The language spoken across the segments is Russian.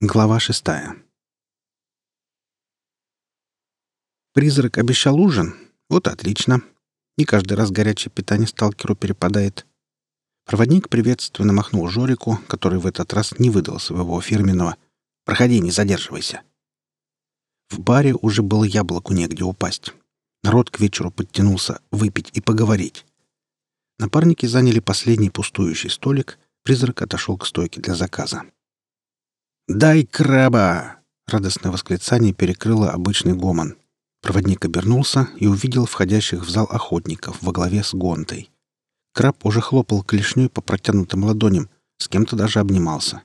Глава шестая. Призрак обещал ужин. Вот отлично. Не каждый раз горячее питание сталкеру перепадает. Проводник приветственно махнул Жорику, который в этот раз не выдал своего фирменного «Проходи, не задерживайся». В баре уже было яблоку негде упасть. Народ к вечеру подтянулся выпить и поговорить. Напарники заняли последний пустующий столик, призрак отошел к стойке для заказа. «Дай краба!» — радостное восклицание перекрыло обычный гомон. Проводник обернулся и увидел входящих в зал охотников во главе с Гонтой. Краб уже хлопал клешней по протянутым ладоням, с кем-то даже обнимался.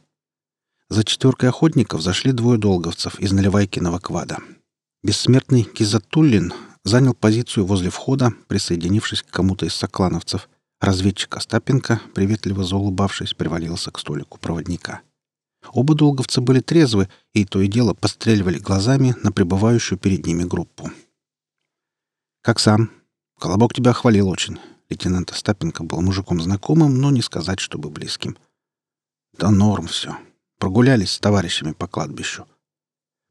За четверкой охотников зашли двое долговцев из Наливайкиного квада. Бессмертный Кизатуллин занял позицию возле входа, присоединившись к кому-то из соклановцев. Разведчик Остапенко, приветливо заулыбавшись, привалился к столику проводника. — Оба долговца были трезвы и то и дело постреливали глазами на пребывающую перед ними группу. «Как сам? Колобок тебя хвалил очень». Лейтенант Остапенко был мужиком знакомым, но не сказать, чтобы близким. «Да норм все. Прогулялись с товарищами по кладбищу».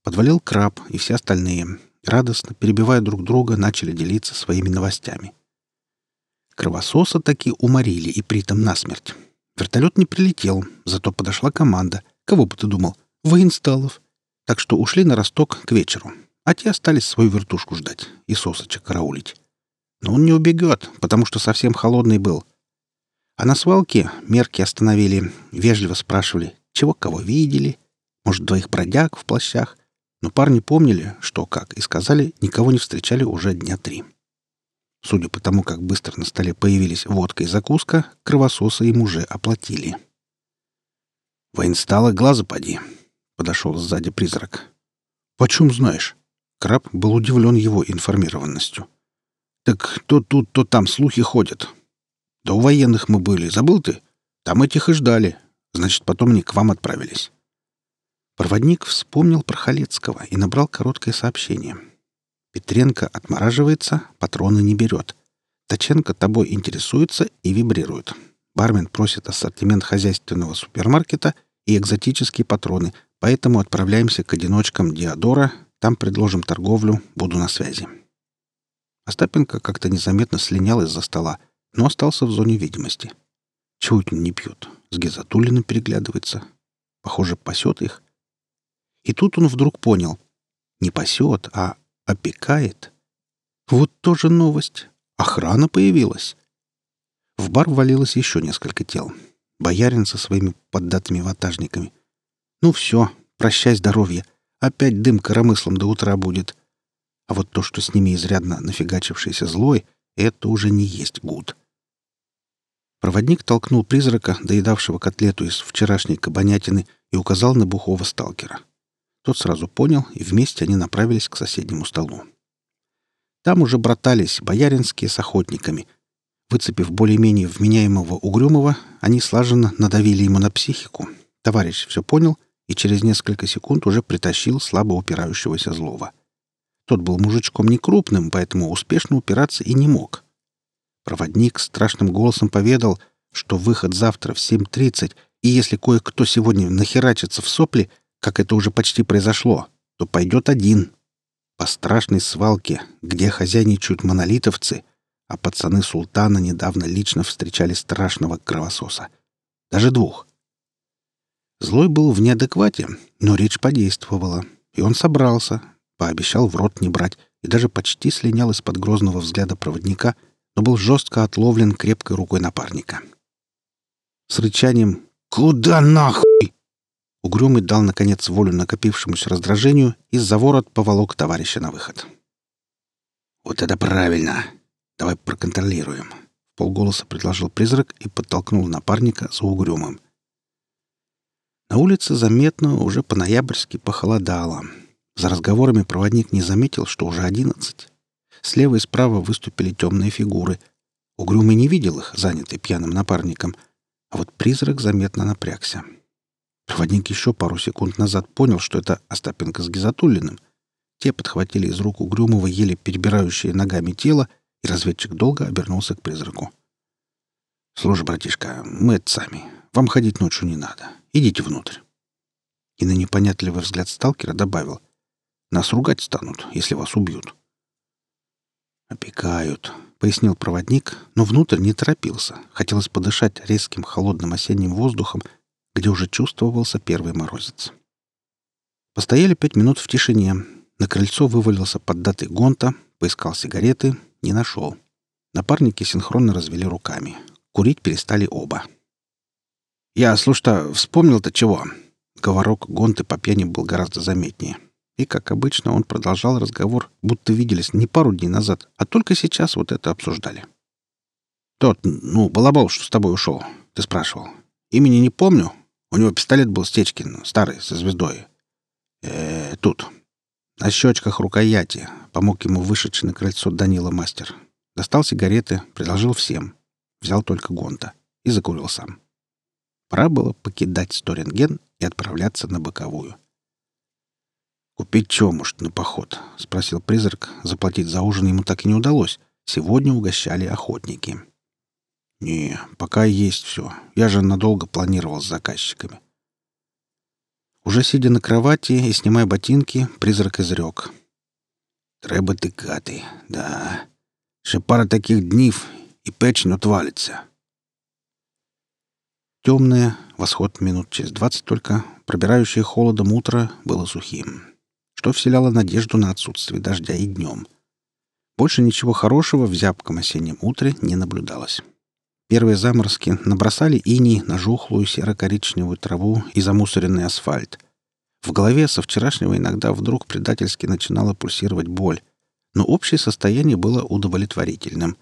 Подвалил краб и все остальные. Радостно, перебивая друг друга, начали делиться своими новостями. Кровососа таки уморили и притом насмерть. Вертолет не прилетел, зато подошла команда, Кого бы ты думал? Воинсталов. Так что ушли на росток к вечеру. А те остались свою вертушку ждать и сосочек караулить. Но он не убегет, потому что совсем холодный был. А на свалке мерки остановили, вежливо спрашивали, чего кого видели, может, двоих бродяг в плащах. Но парни помнили, что как, и сказали, никого не встречали уже дня три. Судя по тому, как быстро на столе появились водка и закуска, кровососы им уже оплатили. «Воинстала, глаза поди!» — подошел сзади призрак. «Почем знаешь?» Краб был удивлен его информированностью. «Так то тут, то там слухи ходят. Да у военных мы были, забыл ты? Там этих и ждали. Значит, потом они к вам отправились». Проводник вспомнил про Халецкого и набрал короткое сообщение. «Петренко отмораживается, патроны не берет. Таченко тобой интересуется и вибрирует. Бармен просит ассортимент хозяйственного супермаркета и экзотические патроны, поэтому отправляемся к одиночкам Диодора, там предложим торговлю, буду на связи. Остапенко как-то незаметно слинял из-за стола, но остался в зоне видимости. Это не пьют? С Гизатулиным переглядывается. Похоже, пасет их. И тут он вдруг понял. Не пасет, а опекает. Вот тоже новость. Охрана появилась. В бар ввалилось еще несколько тел. Боярин со своими поддатыми ватажниками. Ну все, прощай здоровье. Опять дым коромыслом до утра будет. А вот то, что с ними изрядно нафигачившийся злой, это уже не есть гуд. Проводник толкнул призрака, доедавшего котлету из вчерашней кабанятины, и указал на бухого сталкера. Тот сразу понял, и вместе они направились к соседнему столу. Там уже братались бояринские с охотниками — Выцепив более-менее вменяемого угрюмого, они слаженно надавили ему на психику. Товарищ все понял и через несколько секунд уже притащил слабо упирающегося злого. Тот был мужичком не крупным, поэтому успешно упираться и не мог. Проводник страшным голосом поведал, что выход завтра в 7.30, и если кое-кто сегодня нахерачится в сопли, как это уже почти произошло, то пойдет один. По страшной свалке, где хозяйничают монолитовцы — а пацаны султана недавно лично встречали страшного кровососа. Даже двух. Злой был в неадеквате, но речь подействовала, и он собрался, пообещал в рот не брать и даже почти слинял из-под грозного взгляда проводника, но был жестко отловлен крепкой рукой напарника. С рычанием «Куда нахуй?» Угрюмый дал, наконец, волю накопившемуся раздражению и за ворот поволок товарища на выход. «Вот это правильно!» Давай проконтролируем. Полголоса предложил призрак и подтолкнул напарника за угрюмым. На улице заметно уже по-ноябрьски похолодало. За разговорами проводник не заметил, что уже одиннадцать. Слева и справа выступили темные фигуры. Угрюмый не видел их, занятый пьяным напарником, а вот призрак заметно напрягся. Проводник еще пару секунд назад понял, что это Остапенко с Гизатуллиным. Те подхватили из рук Угрюмого еле перебирающие ногами тело и разведчик долго обернулся к призраку. «Слушай, братишка, мы это сами. Вам ходить ночью не надо. Идите внутрь». и на непонятливый взгляд сталкера добавил. «Нас ругать станут, если вас убьют». «Опекают», — пояснил проводник, но внутрь не торопился. Хотелось подышать резким холодным осенним воздухом, где уже чувствовался первый морозец. Постояли пять минут в тишине. На крыльцо вывалился поддатый гонта, поискал сигареты, не нашел. Напарники синхронно развели руками. Курить перестали оба. «Я, слушай-то, вспомнил-то чего?» Говорок Гонты по пьяни был гораздо заметнее. И, как обычно, он продолжал разговор, будто виделись не пару дней назад, а только сейчас вот это обсуждали. «Тот, ну, балабол, что с тобой ушел, ты спрашивал. Имени не помню. У него пистолет был Стечкин, старый, со звездой. э тут. На щечках рукояти. Помог ему вышедший на крыльцо Данила мастер. Достал сигареты, предложил всем. Взял только Гонта. И закурил сам. Пора было покидать Сторинген и отправляться на боковую. «Купить чего, может, на поход?» — спросил призрак. Заплатить за ужин ему так и не удалось. Сегодня угощали охотники. «Не, пока есть все. Я же надолго планировал с заказчиками». Уже сидя на кровати и снимая ботинки, призрак изрек. «Треба тикати, да. Ще пара таких днів, и печень отвалится». Темное, восход минут через двадцать только, пробирающее холодом утро, было сухим, что вселяло надежду на отсутствие дождя и днем. Больше ничего хорошего в зябком осеннем утре не наблюдалось. Первые заморозки набросали иней на жухлую серо-коричневую траву и замусоренный асфальт. В голове со вчерашнего иногда вдруг предательски начинала пульсировать боль, но общее состояние было удовлетворительным.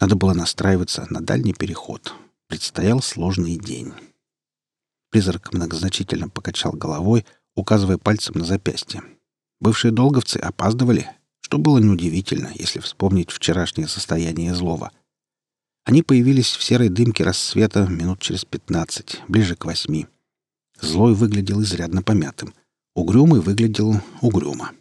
Надо было настраиваться на дальний переход, Предстоял сложный день. Призрак многозначительно покачал головой, указывая пальцем на запястье. Бывшие долговцы опаздывали, что было неудивительно, если вспомнить вчерашнее состояние злого. Они появились в серой дымке рассвета минут через пятнадцать, ближе к восьми. Злой выглядел изрядно помятым. Угрюмый выглядел угрюмо.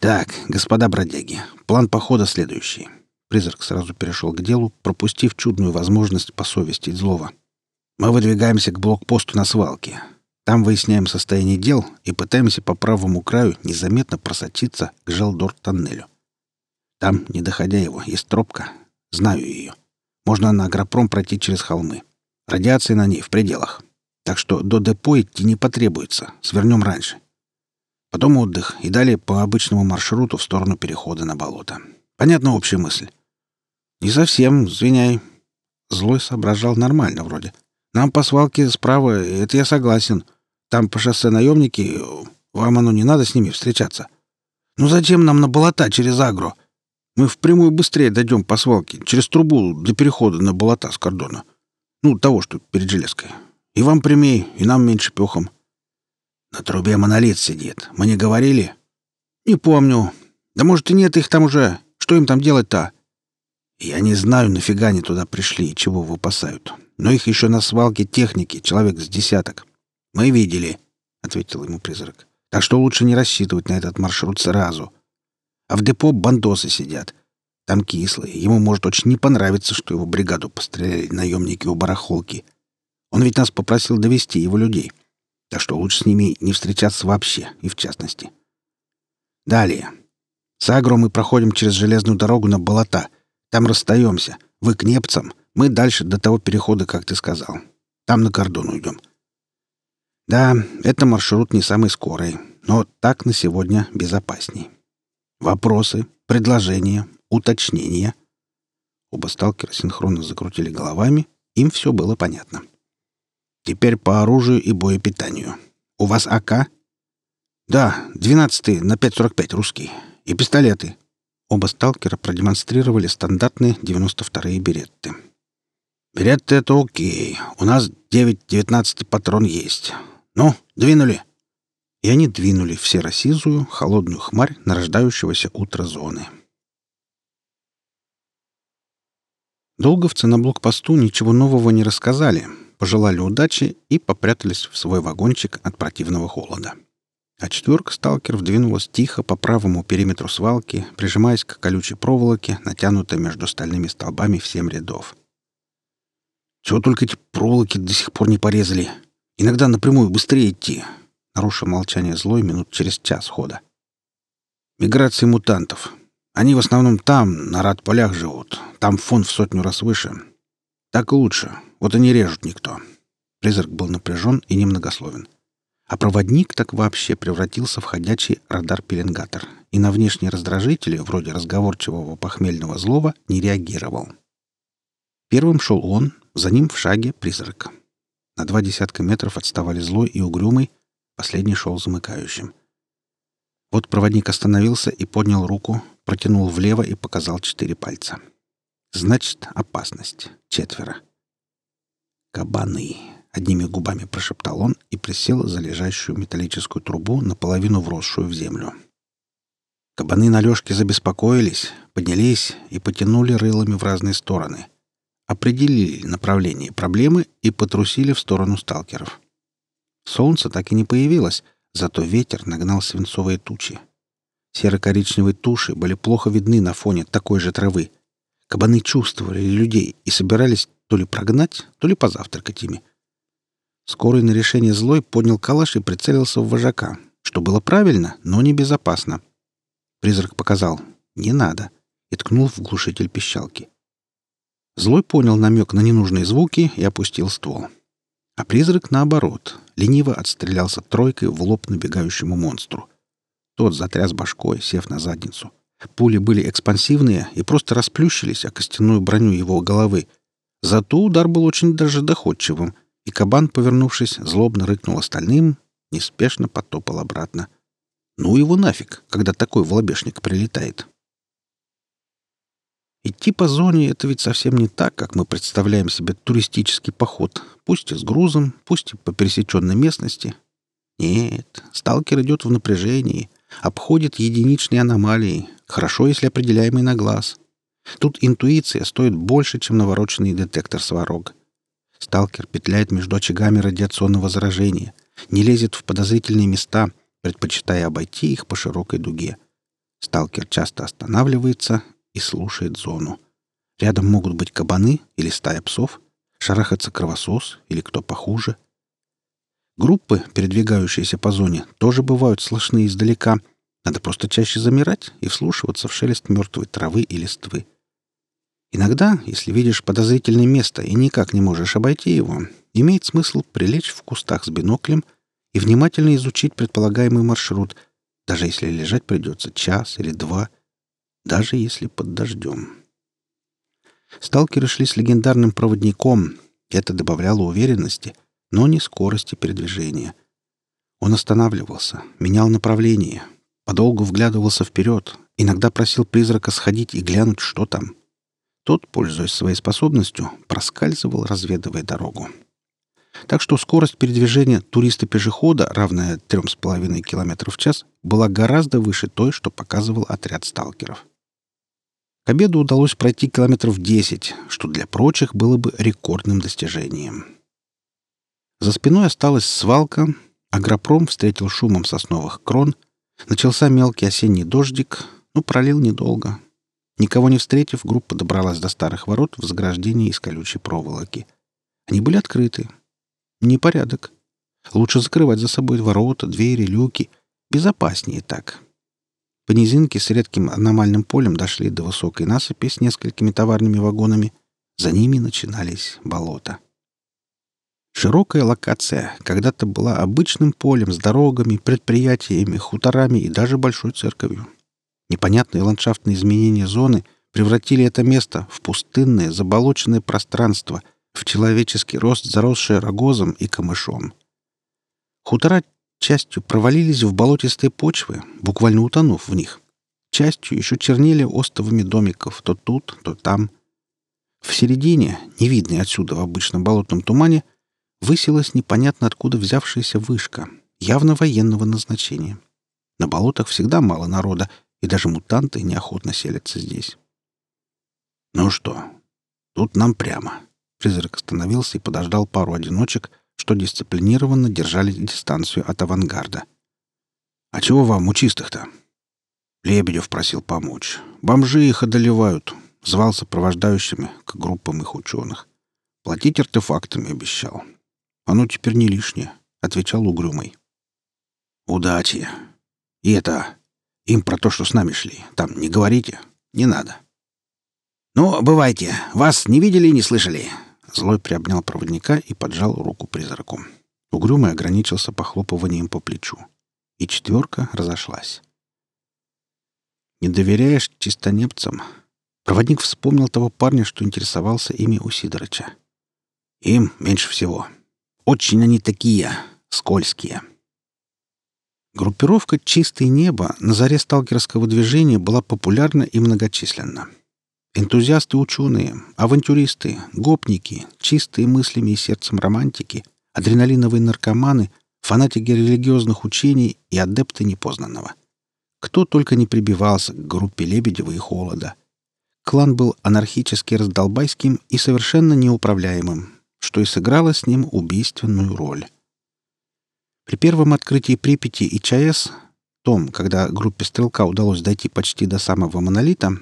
«Так, господа бродяги, план похода следующий. Призрак сразу перешел к делу, пропустив чудную возможность посовестить злого. «Мы выдвигаемся к блокпосту на свалке. Там выясняем состояние дел и пытаемся по правому краю незаметно просочиться к Желдор-тоннелю. Там, не доходя его, есть тропка. Знаю ее. Можно на агропром пройти через холмы. Радиация на ней в пределах. Так что до депо идти не потребуется. Свернем раньше. Потом отдых и далее по обычному маршруту в сторону перехода на болото. Понятна общая мысль? «Не совсем, извиняй». Злой соображал нормально вроде. «Нам по свалке справа, это я согласен. Там по шоссе наемники, вам оно не надо с ними встречаться. Ну зачем нам на болота через агро? Мы впрямую быстрее дойдем по свалке, через трубу для перехода на болота с кордона. Ну, того, что перед железкой. И вам прямей, и нам меньше пехом». «На трубе монолит сидит. Мы не говорили?» «Не помню. Да может и нет их там уже. Что им там делать-то?» Я не знаю, нафига они туда пришли и чего выпасают. Но их еще на свалке техники, человек с десяток. Мы видели, — ответил ему призрак. Так что лучше не рассчитывать на этот маршрут сразу. А в депо бандосы сидят. Там кислые. Ему может очень не понравиться, что его бригаду постреляли наемники у барахолки. Он ведь нас попросил довести его людей. Так что лучше с ними не встречаться вообще, и в частности. Далее. С Агро мы проходим через железную дорогу на болота — там расстаемся. Вы к Непцам, мы дальше до того перехода, как ты сказал. Там на кордон уйдем. Да, это маршрут не самый скорый, но так на сегодня безопасней. Вопросы, предложения, уточнения. Оба сталкера синхронно закрутили головами, им все было понятно. Теперь по оружию и боепитанию. У вас АК? Да, 12 на 5.45 русский. И пистолеты. Оба сталкера продемонстрировали стандартные 92-е беретты. «Беретты — это окей. У нас 9-19 патрон есть. Ну, двинули!» И они двинули в серо-сизую, холодную хмарь нарождающегося утра зоны. Долговцы на блокпосту ничего нового не рассказали, пожелали удачи и попрятались в свой вагончик от противного холода. А четверка сталкеров двинулась тихо по правому периметру свалки, прижимаясь к колючей проволоке, натянутой между стальными столбами в семь рядов. «Чего только эти проволоки до сих пор не порезали? Иногда напрямую быстрее идти. Нарушил молчание злой минут через час хода. Миграции мутантов. Они в основном там, на рад-полях живут. Там фон в сотню раз выше. Так лучше. Вот и не режут никто. Призрак был напряжен и немногословен. А проводник так вообще превратился в ходячий радар-пеленгатор и на внешние раздражители, вроде разговорчивого похмельного злого, не реагировал. Первым шел он, за ним в шаге призрак. На два десятка метров отставали злой и угрюмый, последний шел замыкающим. Вот проводник остановился и поднял руку, протянул влево и показал четыре пальца. Значит, опасность. Четверо. Кабаны. — одними губами прошептал он и присел за лежащую металлическую трубу, наполовину вросшую в землю. Кабаны на лёжке забеспокоились, поднялись и потянули рылами в разные стороны. Определили направление проблемы и потрусили в сторону сталкеров. Солнце так и не появилось, зато ветер нагнал свинцовые тучи. Серо-коричневые туши были плохо видны на фоне такой же травы. Кабаны чувствовали людей и собирались то ли прогнать, то ли позавтракать ими. Скорый на решение злой поднял калаш и прицелился в вожака, что было правильно, но небезопасно. Призрак показал «не надо» и ткнул в глушитель пищалки. Злой понял намек на ненужные звуки и опустил ствол. А призрак, наоборот, лениво отстрелялся тройкой в лоб набегающему монстру. Тот затряс башкой, сев на задницу. Пули были экспансивные и просто расплющились о костяную броню его головы. Зато удар был очень даже доходчивым — и кабан, повернувшись, злобно рыкнул остальным, неспешно потопал обратно. Ну его нафиг, когда такой волобешник прилетает. Идти по зоне — это ведь совсем не так, как мы представляем себе туристический поход, пусть и с грузом, пусть и по пересеченной местности. Нет, сталкер идет в напряжении, обходит единичные аномалии, хорошо, если определяемые на глаз. Тут интуиция стоит больше, чем навороченный детектор сварог. Сталкер петляет между очагами радиационного заражения, не лезет в подозрительные места, предпочитая обойти их по широкой дуге. Сталкер часто останавливается и слушает зону. Рядом могут быть кабаны или стая псов, шарахаться кровосос или кто похуже. Группы, передвигающиеся по зоне, тоже бывают слышны издалека. Надо просто чаще замирать и вслушиваться в шелест мертвой травы и листвы. Иногда, если видишь подозрительное место и никак не можешь обойти его, имеет смысл прилечь в кустах с биноклем и внимательно изучить предполагаемый маршрут, даже если лежать придется час или два, даже если под дождем. Сталкеры шли с легендарным проводником, это добавляло уверенности, но не скорости передвижения. Он останавливался, менял направление, подолгу вглядывался вперед, иногда просил призрака сходить и глянуть, что там — тот, пользуясь своей способностью, проскальзывал, разведывая дорогу. Так что скорость передвижения туриста-пешехода, равная 3,5 км в час, была гораздо выше той, что показывал отряд сталкеров. К обеду удалось пройти километров 10, что для прочих было бы рекордным достижением. За спиной осталась свалка, агропром встретил шумом сосновых крон, начался мелкий осенний дождик, ну, пролил недолго, Никого не встретив, группа добралась до старых ворот в заграждении из колючей проволоки. Они были открыты. Непорядок. Лучше закрывать за собой ворота, двери, люки. Безопаснее так. По низинке с редким аномальным полем дошли до высокой насыпи с несколькими товарными вагонами. За ними начинались болота. Широкая локация когда-то была обычным полем с дорогами, предприятиями, хуторами и даже большой церковью. Непонятные ландшафтные изменения зоны превратили это место в пустынное, заболоченное пространство, в человеческий рост, заросшее рогозом и камышом. Хутора частью провалились в болотистые почвы, буквально утонув в них. Частью еще чернели остовами домиков то тут, то там. В середине, невидной отсюда в обычном болотном тумане, высилась непонятно откуда взявшаяся вышка, явно военного назначения. На болотах всегда мало народа, и даже мутанты неохотно селятся здесь. «Ну что, тут нам прямо». Призрак остановился и подождал пару одиночек, что дисциплинированно держали дистанцию от авангарда. «А чего вам, у чистых-то?» Лебедев просил помочь. «Бомжи их одолевают», — звал сопровождающими к группам их ученых. Платить артефактами обещал. Оно теперь не лишнее», — отвечал угрюмый. «Удачи. И это... Им про то, что с нами шли. Там не говорите. Не надо». «Ну, бывайте. Вас не видели и не слышали». Злой приобнял проводника и поджал руку призраку. Угрюмый ограничился похлопыванием по плечу. И четверка разошлась. «Не доверяешь чистонепцам?» Проводник вспомнил того парня, что интересовался ими у Сидорыча. «Им меньше всего. Очень они такие, скользкие». Группировка «Чистое небо» на заре сталкерского движения была популярна и многочисленна. Энтузиасты-ученые, авантюристы, гопники, чистые мыслями и сердцем романтики, адреналиновые наркоманы, фанатики религиозных учений и адепты непознанного. Кто только не прибивался к группе Лебедева и Холода. Клан был анархически раздолбайским и совершенно неуправляемым, что и сыграло с ним убийственную роль. При первом открытии Припяти и ЧАЭС, том, когда группе «Стрелка» удалось дойти почти до самого монолита,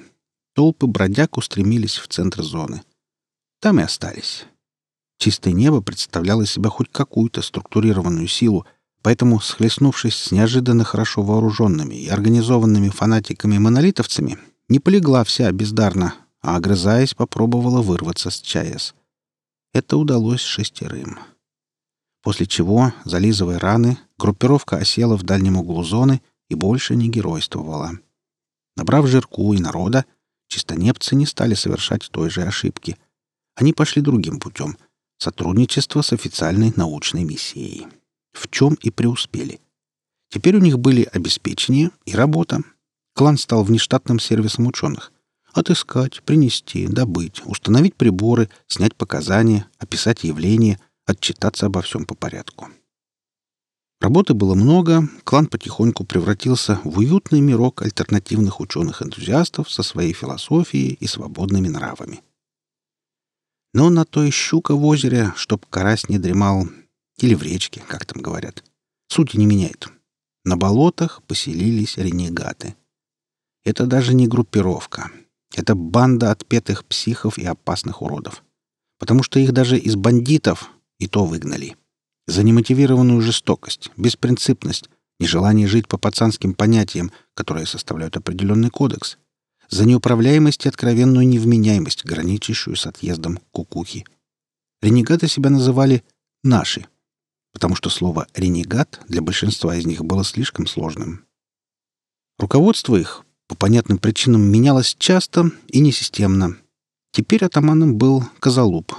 толпы бродяг устремились в центр зоны. Там и остались. Чистое небо представляло из себя хоть какую-то структурированную силу, поэтому, схлестнувшись с неожиданно хорошо вооруженными и организованными фанатиками-монолитовцами, не полегла вся бездарно, а, огрызаясь, попробовала вырваться с ЧАЭС. Это удалось шестерым. После чего, зализывая раны, группировка осела в дальнем углу зоны и больше не геройствовала. Набрав жирку и народа, чистонепцы не стали совершать той же ошибки. Они пошли другим путем — сотрудничество с официальной научной миссией. В чем и преуспели. Теперь у них были обеспечение и работа. Клан стал внештатным сервисом ученых. Отыскать, принести, добыть, установить приборы, снять показания, описать явления, отчитаться обо всем по порядку. Работы было много, клан потихоньку превратился в уютный мирок альтернативных ученых-энтузиастов со своей философией и свободными нравами. Но на то и щука в озере, чтоб карась не дремал, или в речке, как там говорят, сути не меняет. На болотах поселились ренегаты. Это даже не группировка. Это банда отпетых психов и опасных уродов. Потому что их даже из бандитов и то выгнали. За немотивированную жестокость, беспринципность, нежелание жить по пацанским понятиям, которые составляют определенный кодекс, за неуправляемость и откровенную невменяемость, граничащую с отъездом кукухи. Ренегаты себя называли «наши», потому что слово «ренегат» для большинства из них было слишком сложным. Руководство их по понятным причинам менялось часто и несистемно. Теперь атаманом был Козалуб,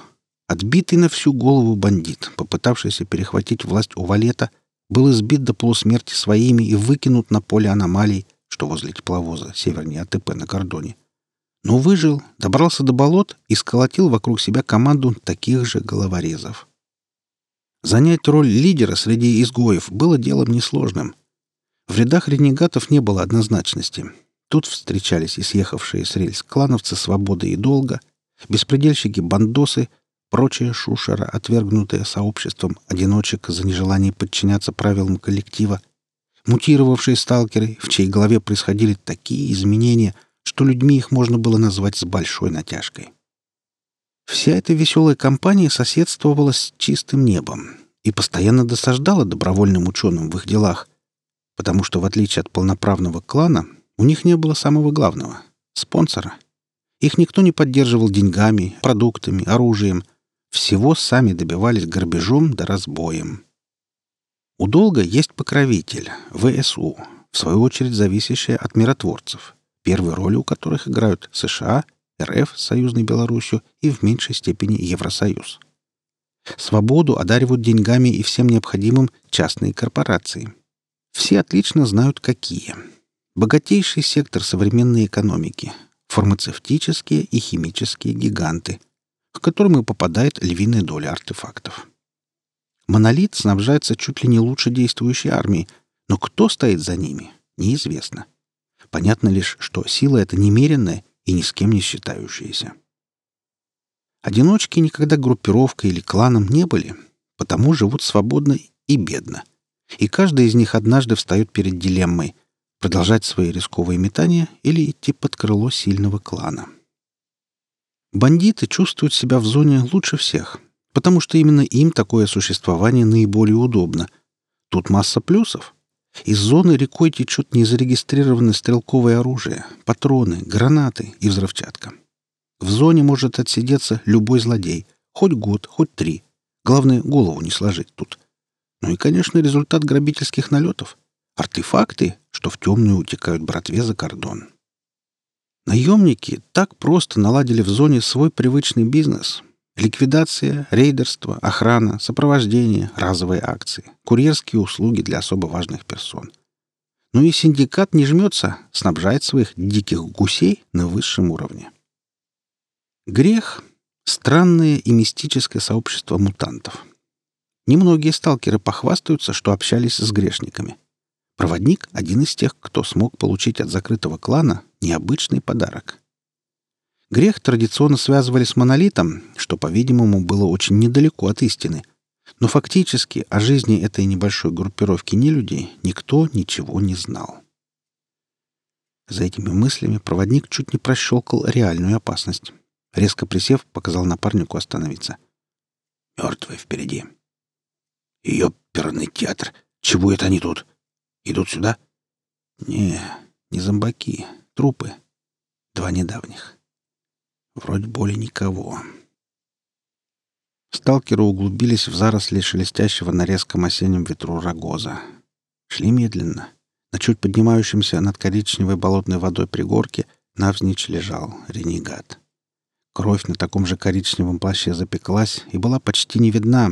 отбитый на всю голову бандит, попытавшийся перехватить власть у Валета, был избит до полусмерти своими и выкинут на поле аномалий, что возле тепловоза севернее АТП на кордоне. Но выжил, добрался до болот и сколотил вокруг себя команду таких же головорезов. Занять роль лидера среди изгоев было делом несложным. В рядах ренегатов не было однозначности. Тут встречались и съехавшие с рельс клановцы «Свободы и долга», беспредельщики-бандосы, прочая шушера, отвергнутая сообществом одиночек за нежелание подчиняться правилам коллектива, мутировавшие сталкеры, в чьей голове происходили такие изменения, что людьми их можно было назвать с большой натяжкой. Вся эта веселая компания соседствовала с чистым небом и постоянно досаждала добровольным ученым в их делах, потому что, в отличие от полноправного клана, у них не было самого главного — спонсора. Их никто не поддерживал деньгами, продуктами, оружием. Всего сами добивались грабежом да разбоем. У долга есть покровитель — ВСУ, в свою очередь зависящая от миротворцев, первые роли у которых играют США, РФ с союзной Беларусью и в меньшей степени Евросоюз. Свободу одаривают деньгами и всем необходимым частные корпорации. Все отлично знают, какие — Богатейший сектор современной экономики, фармацевтические и химические гиганты, к которым и попадает львиная доля артефактов. Монолит снабжается чуть ли не лучше действующей армией, но кто стоит за ними, неизвестно. Понятно лишь, что сила эта немеренная и ни с кем не считающаяся. Одиночки никогда группировкой или кланом не были, потому живут свободно и бедно. И каждый из них однажды встает перед дилеммой — продолжать свои рисковые метания или идти под крыло сильного клана. Бандиты чувствуют себя в зоне лучше всех, потому что именно им такое существование наиболее удобно. Тут масса плюсов. Из зоны рекой течет незарегистрированное стрелковое оружие, патроны, гранаты и взрывчатка. В зоне может отсидеться любой злодей, хоть год, хоть три. Главное, голову не сложить тут. Ну и, конечно, результат грабительских налетов. Артефакты, что в темную утекают братве за кордон. Наемники так просто наладили в зоне свой привычный бизнес. Ликвидация, рейдерство, охрана, сопровождение, разовые акции, курьерские услуги для особо важных персон. Ну и синдикат не жмется, снабжает своих диких гусей на высшем уровне. Грех — странное и мистическое сообщество мутантов. Немногие сталкеры похвастаются, что общались с грешниками. Проводник — один из тех, кто смог получить от закрытого клана необычный подарок. Грех традиционно связывали с монолитом, что, по-видимому, было очень недалеко от истины. Но фактически о жизни этой небольшой группировки нелюдей никто ничего не знал. За этими мыслями проводник чуть не прощелкал реальную опасность. Резко присев, показал напарнику остановиться. «Мертвые впереди». «Ее перный театр! Чего это они тут?» Идут сюда? Не, не зомбаки, трупы. Два недавних. Вроде более никого. Сталкеры углубились в заросли шелестящего на резком осеннем ветру рогоза. Шли медленно. На чуть поднимающемся над коричневой болотной водой пригорке навзничь лежал ренегат. Кровь на таком же коричневом плаще запеклась и была почти не видна.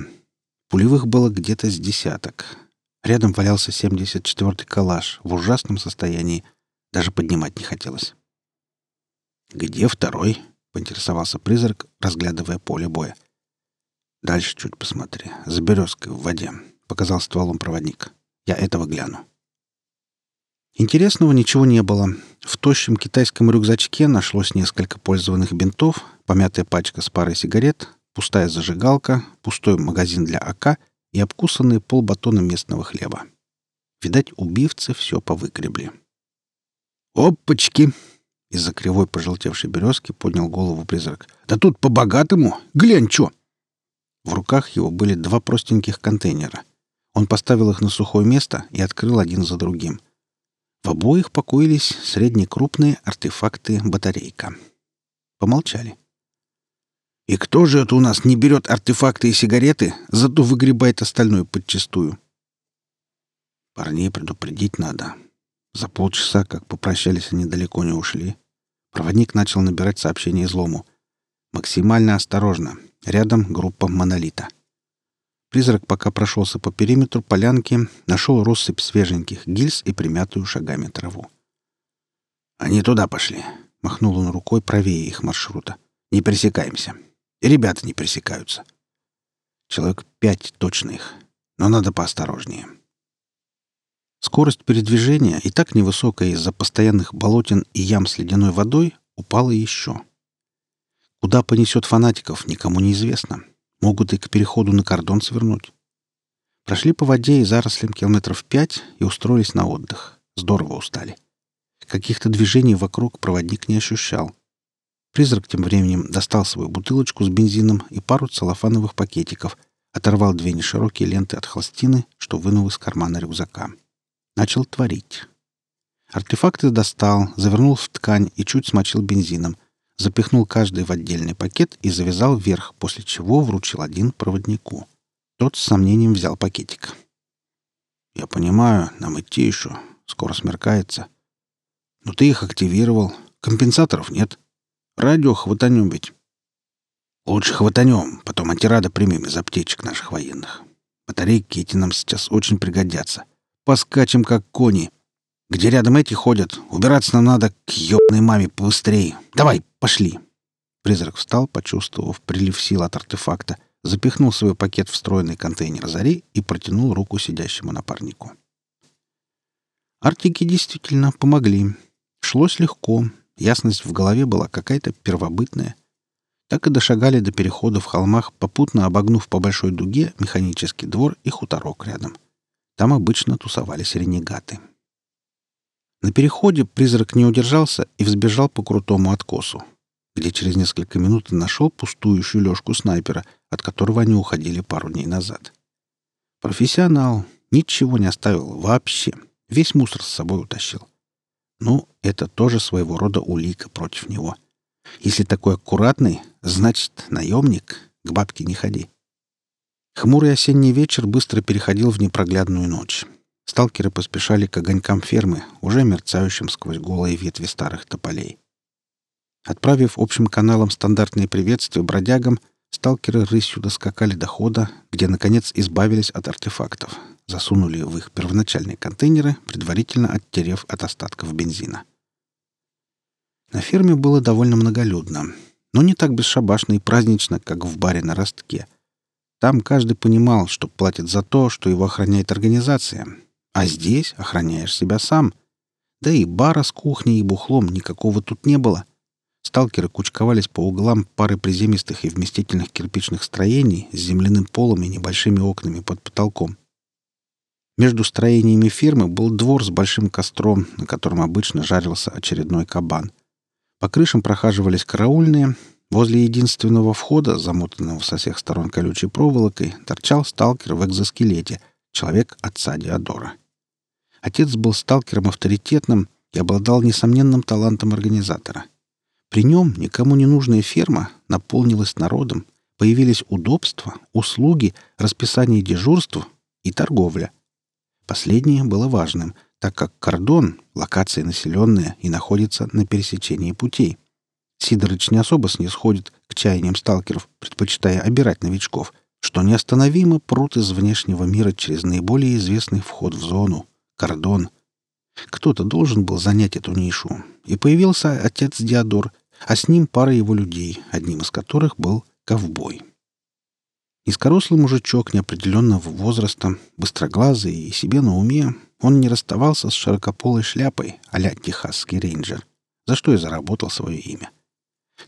Пулевых было где-то с десяток. Рядом валялся 74-й калаш в ужасном состоянии. Даже поднимать не хотелось. «Где второй?» — поинтересовался призрак, разглядывая поле боя. «Дальше чуть посмотри. За березкой в воде», — показал стволом проводник. «Я этого гляну». Интересного ничего не было. В тощем китайском рюкзачке нашлось несколько пользованных бинтов, помятая пачка с парой сигарет, пустая зажигалка, пустой магазин для АК и обкусанный полбатона местного хлеба. Видать, убивцы все повыкребли. «Опачки!» Из-за кривой пожелтевшей березки поднял голову призрак. «Да тут по-богатому! Глянь, чё!» В руках его были два простеньких контейнера. Он поставил их на сухое место и открыл один за другим. В обоих покоились среднекрупные артефакты батарейка. Помолчали. И кто же это у нас не берет артефакты и сигареты, зато выгребает остальное подчистую? Парней предупредить надо. За полчаса, как попрощались, они далеко не ушли. Проводник начал набирать сообщение излому. Максимально осторожно. Рядом группа монолита. Призрак пока прошелся по периметру полянки, нашел россыпь свеженьких гильз и примятую шагами траву. «Они туда пошли», — махнул он рукой правее их маршрута. «Не пересекаемся. И ребята не пресекаются. Человек пять точно их, но надо поосторожнее. Скорость передвижения, и так невысокая из-за постоянных болотин и ям с ледяной водой, упала еще. Куда понесет фанатиков, никому не известно. Могут и к переходу на кордон свернуть. Прошли по воде и зарослям километров пять и устроились на отдых. Здорово устали. Каких-то движений вокруг проводник не ощущал. Призрак тем временем достал свою бутылочку с бензином и пару целлофановых пакетиков, оторвал две неширокие ленты от холстины, что вынул из кармана рюкзака. Начал творить. Артефакты достал, завернул в ткань и чуть смочил бензином, запихнул каждый в отдельный пакет и завязал вверх, после чего вручил один проводнику. Тот с сомнением взял пакетик. «Я понимаю, нам идти еще. Скоро смеркается. Но ты их активировал. Компенсаторов нет. Радио хватанем ведь. Лучше хватанем, потом антирада примем из аптечек наших военных. Батарейки эти нам сейчас очень пригодятся. Поскачем, как кони. Где рядом эти ходят, убираться нам надо к ёбной маме побыстрее. Давай, пошли. Призрак встал, почувствовав прилив сил от артефакта, запихнул свой пакет в встроенный контейнер зари и протянул руку сидящему напарнику. Артики действительно помогли. Шлось легко, Ясность в голове была какая-то первобытная. Так и дошагали до перехода в холмах, попутно обогнув по большой дуге механический двор и хуторок рядом. Там обычно тусовались ренегаты. На переходе призрак не удержался и взбежал по крутому откосу, где через несколько минут нашел пустующую лёжку снайпера, от которого они уходили пару дней назад. Профессионал, ничего не оставил вообще, весь мусор с собой утащил. Ну, это тоже своего рода улика против него. Если такой аккуратный, значит, наемник, к бабке не ходи. Хмурый осенний вечер быстро переходил в непроглядную ночь. Сталкеры поспешали к огонькам фермы, уже мерцающим сквозь голые ветви старых тополей. Отправив общим каналом стандартные приветствия бродягам, сталкеры рысью доскакали до хода, где, наконец, избавились от артефактов, засунули в их первоначальные контейнеры, предварительно оттерев от остатков бензина. На ферме было довольно многолюдно, но не так бесшабашно и празднично, как в баре на Ростке. Там каждый понимал, что платит за то, что его охраняет организация, а здесь охраняешь себя сам. Да и бара с кухней и бухлом никакого тут не было — Сталкеры кучковались по углам пары приземистых и вместительных кирпичных строений с земляным полом и небольшими окнами под потолком. Между строениями фермы был двор с большим костром, на котором обычно жарился очередной кабан. По крышам прохаживались караульные. Возле единственного входа, замотанного со всех сторон колючей проволокой, торчал сталкер в экзоскелете, человек отца Диодора. Отец был сталкером авторитетным и обладал несомненным талантом организатора — при нем никому не нужная ферма наполнилась народом, появились удобства, услуги, расписание дежурств и торговля. Последнее было важным, так как кордон — локация населенная и находится на пересечении путей. Сидорыч не особо снисходит к чаяниям сталкеров, предпочитая обирать новичков, что неостановимо прут из внешнего мира через наиболее известный вход в зону — кордон — кто-то должен был занять эту нишу, и появился отец Диодор, а с ним пара его людей, одним из которых был ковбой. Низкорослый мужичок неопределенного возраста, быстроглазый и себе на уме, он не расставался с широкополой шляпой а-ля техасский рейнджер, за что и заработал свое имя.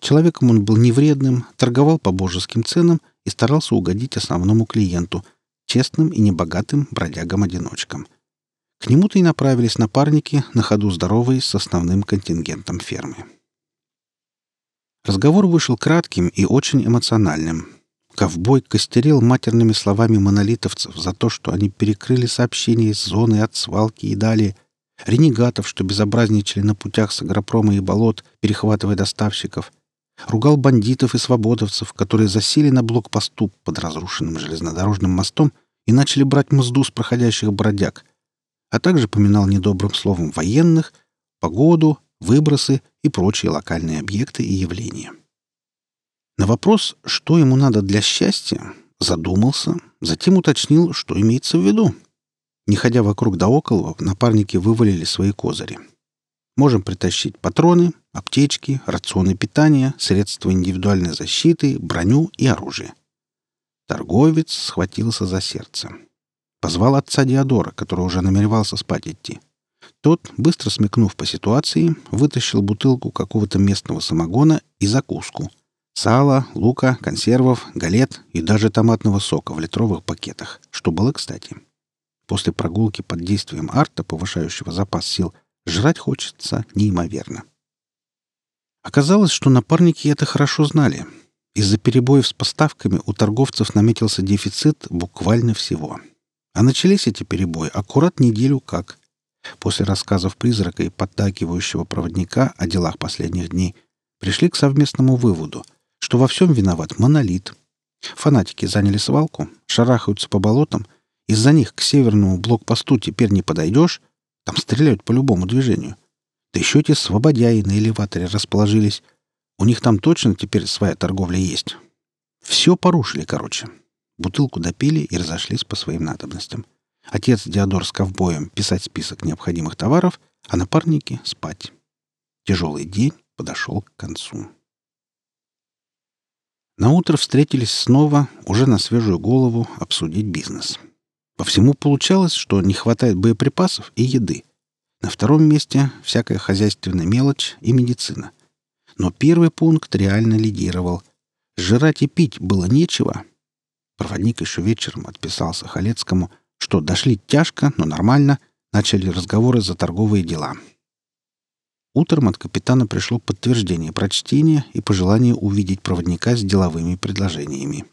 Человеком он был невредным, торговал по божеским ценам и старался угодить основному клиенту, честным и небогатым бродягам-одиночкам — к нему-то и направились напарники, на ходу здоровые с основным контингентом фермы. Разговор вышел кратким и очень эмоциональным. Ковбой костерил матерными словами монолитовцев за то, что они перекрыли сообщения из зоны от свалки и далее, ренегатов, что безобразничали на путях с агропрома и болот, перехватывая доставщиков, ругал бандитов и свободовцев, которые засели на блокпосту под разрушенным железнодорожным мостом и начали брать мзду с проходящих бродяг, а также поминал недобрым словом военных, погоду, выбросы и прочие локальные объекты и явления. На вопрос, что ему надо для счастья, задумался, затем уточнил, что имеется в виду. Не ходя вокруг да около, напарники вывалили свои козыри. Можем притащить патроны, аптечки, рационы питания, средства индивидуальной защиты, броню и оружие. Торговец схватился за сердце. Позвал отца Диодора, который уже намеревался спать идти. Тот, быстро смекнув по ситуации, вытащил бутылку какого-то местного самогона и закуску. Сала, лука, консервов, галет и даже томатного сока в литровых пакетах, что было кстати. После прогулки под действием арта, повышающего запас сил, жрать хочется неимоверно. Оказалось, что напарники это хорошо знали. Из-за перебоев с поставками у торговцев наметился дефицит буквально всего — а начались эти перебои аккурат неделю как. После рассказов призрака и поддакивающего проводника о делах последних дней пришли к совместному выводу, что во всем виноват монолит. Фанатики заняли свалку, шарахаются по болотам, из-за них к северному блокпосту теперь не подойдешь, там стреляют по любому движению. Да еще эти свободяи на элеваторе расположились. У них там точно теперь своя торговля есть. Все порушили, короче. Бутылку допили и разошлись по своим надобностям. Отец Диодор с ковбоем писать список необходимых товаров, а напарники — спать. Тяжелый день подошел к концу. На утро встретились снова, уже на свежую голову, обсудить бизнес. По всему получалось, что не хватает боеприпасов и еды. На втором месте всякая хозяйственная мелочь и медицина. Но первый пункт реально лидировал. Жрать и пить было нечего, Проводник еще вечером отписался Халецкому, что дошли тяжко, но нормально, начали разговоры за торговые дела. Утром от капитана пришло подтверждение прочтения и пожелание увидеть проводника с деловыми предложениями.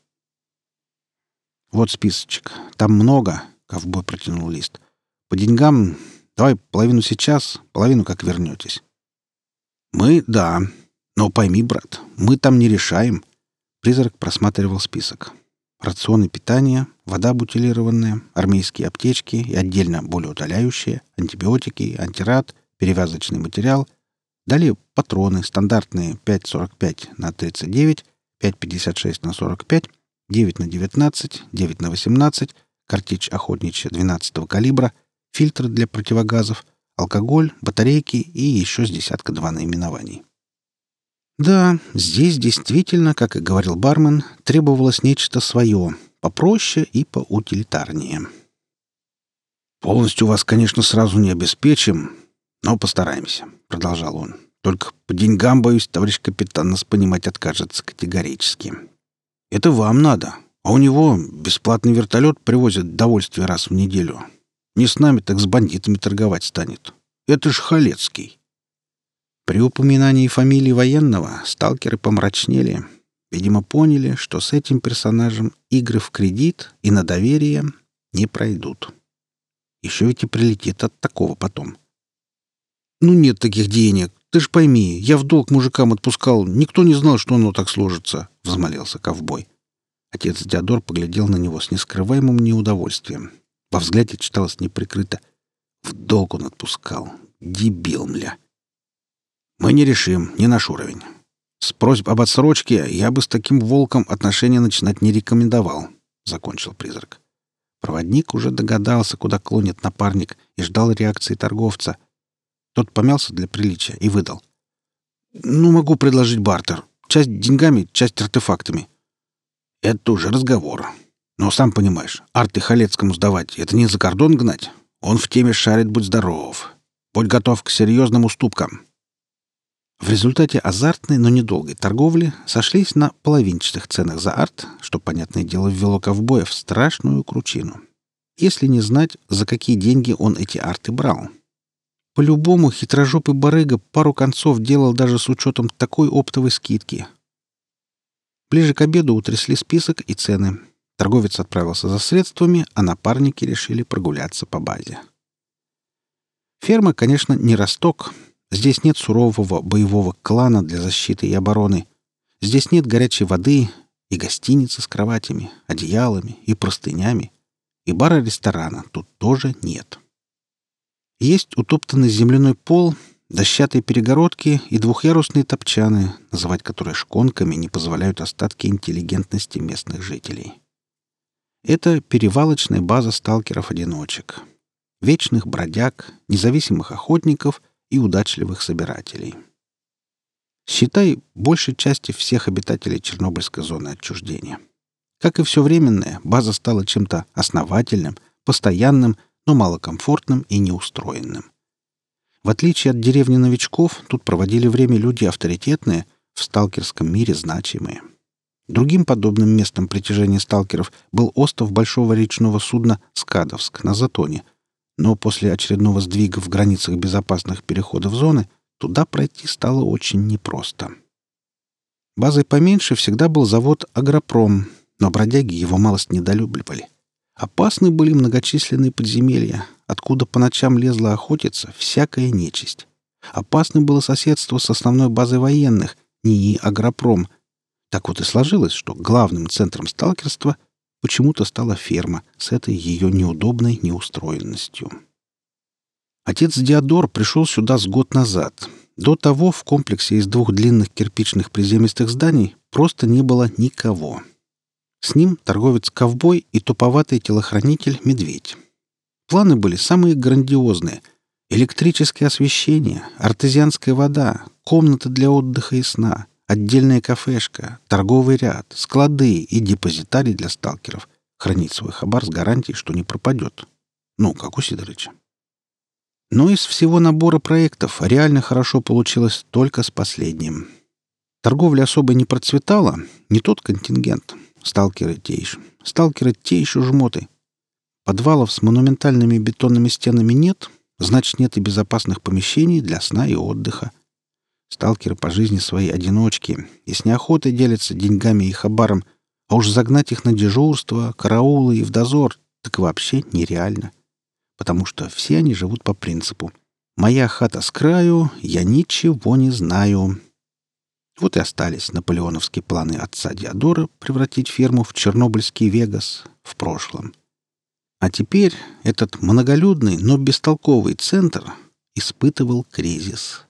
Вот списочек. Там много. Ковбой протянул лист. По деньгам давай половину сейчас, половину как вернетесь. Мы — да. Но пойми, брат, мы там не решаем. Призрак просматривал список. Рационы питания, вода бутилированная, армейские аптечки и отдельно болеутоляющие, антибиотики, антирад, перевязочный материал. Далее патроны стандартные 5,45 на 39, 5,56 на 45, 9 на 19, 9 на 18, картечь охотничья 12 калибра, фильтры для противогазов, алкоголь, батарейки и еще с десятка два наименований. Да, здесь действительно, как и говорил бармен, требовалось нечто свое, попроще и поутилитарнее. «Полностью вас, конечно, сразу не обеспечим, но постараемся», — продолжал он. «Только по деньгам, боюсь, товарищ капитан нас понимать откажется категорически. Это вам надо, а у него бесплатный вертолет привозят довольствие раз в неделю. Не с нами, так с бандитами торговать станет. Это ж Халецкий». При упоминании фамилии военного сталкеры помрачнели. Видимо, поняли, что с этим персонажем игры в кредит и на доверие не пройдут. Еще ведь и прилетит от такого потом. «Ну нет таких денег. Ты ж пойми, я в долг мужикам отпускал. Никто не знал, что оно так сложится», — взмолился ковбой. Отец Диодор поглядел на него с нескрываемым неудовольствием. Во взгляде читалось неприкрыто. В долг он отпускал. Дебил, мля. Мы не решим, не наш уровень. С просьб об отсрочке я бы с таким волком отношения начинать не рекомендовал, — закончил призрак. Проводник уже догадался, куда клонит напарник, и ждал реакции торговца. Тот помялся для приличия и выдал. «Ну, могу предложить бартер. Часть деньгами, часть артефактами». «Это уже разговор. Но сам понимаешь, арты Халецкому сдавать — это не за кордон гнать. Он в теме шарит, будь здоров. Будь готов к серьезным уступкам. В результате азартной, но недолгой торговли сошлись на половинчатых ценах за арт, что, понятное дело, ввело ковбоя в страшную кручину. Если не знать, за какие деньги он эти арты брал. По-любому хитрожопый барыга пару концов делал даже с учетом такой оптовой скидки. Ближе к обеду утрясли список и цены. Торговец отправился за средствами, а напарники решили прогуляться по базе. Ферма, конечно, не росток — Здесь нет сурового боевого клана для защиты и обороны. Здесь нет горячей воды и гостиницы с кроватями, одеялами и простынями. И бара-ресторана тут тоже нет. Есть утоптанный земляной пол, дощатые перегородки и двухъярусные топчаны, называть которые шконками не позволяют остатки интеллигентности местных жителей. Это перевалочная база сталкеров-одиночек. Вечных бродяг, независимых охотников — и удачливых собирателей. Считай, большей части всех обитателей Чернобыльской зоны отчуждения. Как и все временное, база стала чем-то основательным, постоянным, но малокомфортным и неустроенным. В отличие от деревни новичков, тут проводили время люди авторитетные, в сталкерском мире значимые. Другим подобным местом притяжения сталкеров был остров большого речного судна «Скадовск» на Затоне — но после очередного сдвига в границах безопасных переходов зоны туда пройти стало очень непросто. Базой поменьше всегда был завод «Агропром», но бродяги его малость недолюбливали. Опасны были многочисленные подземелья, откуда по ночам лезла охотиться всякая нечисть. Опасно было соседство с основной базой военных, НИИ «Агропром». Так вот и сложилось, что главным центром сталкерства почему-то стала ферма с этой ее неудобной неустроенностью. Отец Диодор пришел сюда с год назад. До того в комплексе из двух длинных кирпичных приземистых зданий просто не было никого. С ним торговец-ковбой и туповатый телохранитель-медведь. Планы были самые грандиозные. Электрическое освещение, артезианская вода, комната для отдыха и сна — Отдельная кафешка, торговый ряд, склады и депозитарий для сталкеров. Хранить свой хабар с гарантией, что не пропадет. Ну, как у Сидорыча. Но из всего набора проектов реально хорошо получилось только с последним. Торговля особо не процветала, не тот контингент. Сталкеры те еще. Сталкеры те еще жмоты. Подвалов с монументальными бетонными стенами нет, значит, нет и безопасных помещений для сна и отдыха. Сталкеры по жизни своей одиночки и с неохотой делятся деньгами и хабаром, А уж загнать их на дежурство, караулы и в дозор так вообще нереально. Потому что все они живут по принципу «Моя хата с краю, я ничего не знаю». Вот и остались наполеоновские планы отца Диодора превратить ферму в чернобыльский Вегас в прошлом. А теперь этот многолюдный, но бестолковый центр испытывал кризис.